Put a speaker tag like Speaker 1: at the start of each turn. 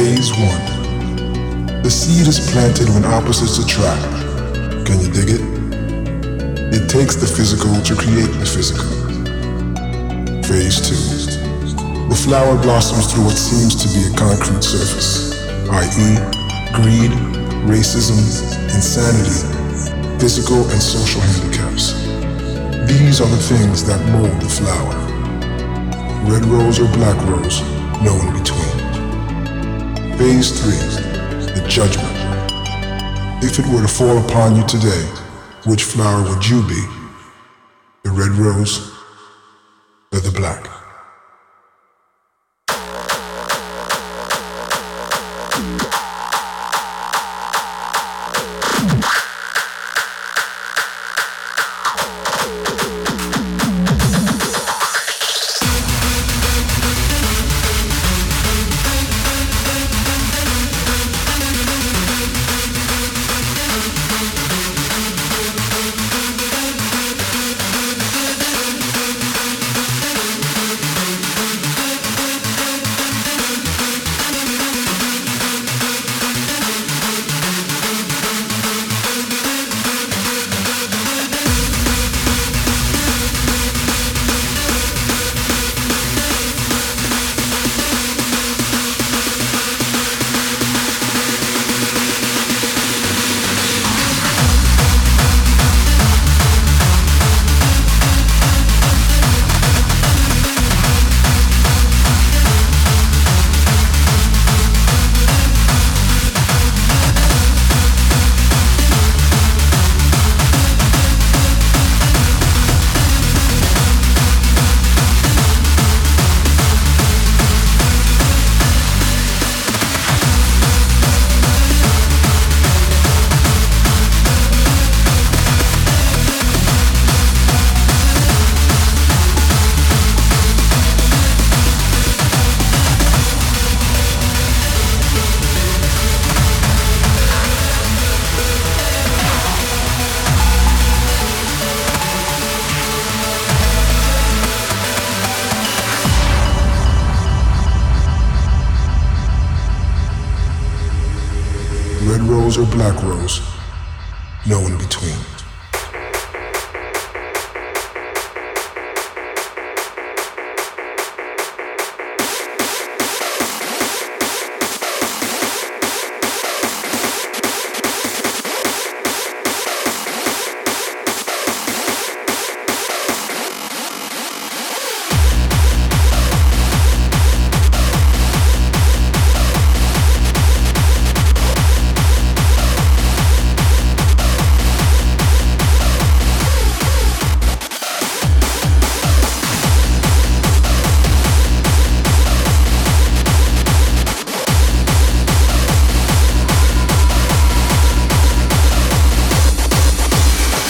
Speaker 1: Phase 1. The seed is planted when opposites attract. Can you dig it? It takes the physical to create the physical. Phase 2. The flower blossoms through what seems to be a concrete surface, i.e., greed, racism, insanity, physical and social handicaps. These are the things that mold the flower. Red rose or black rose, no in between. Phase 3, the judgment. If it were to fall upon you today, which flower would you be? The red rose or the black? Red rose or black rose, no in between.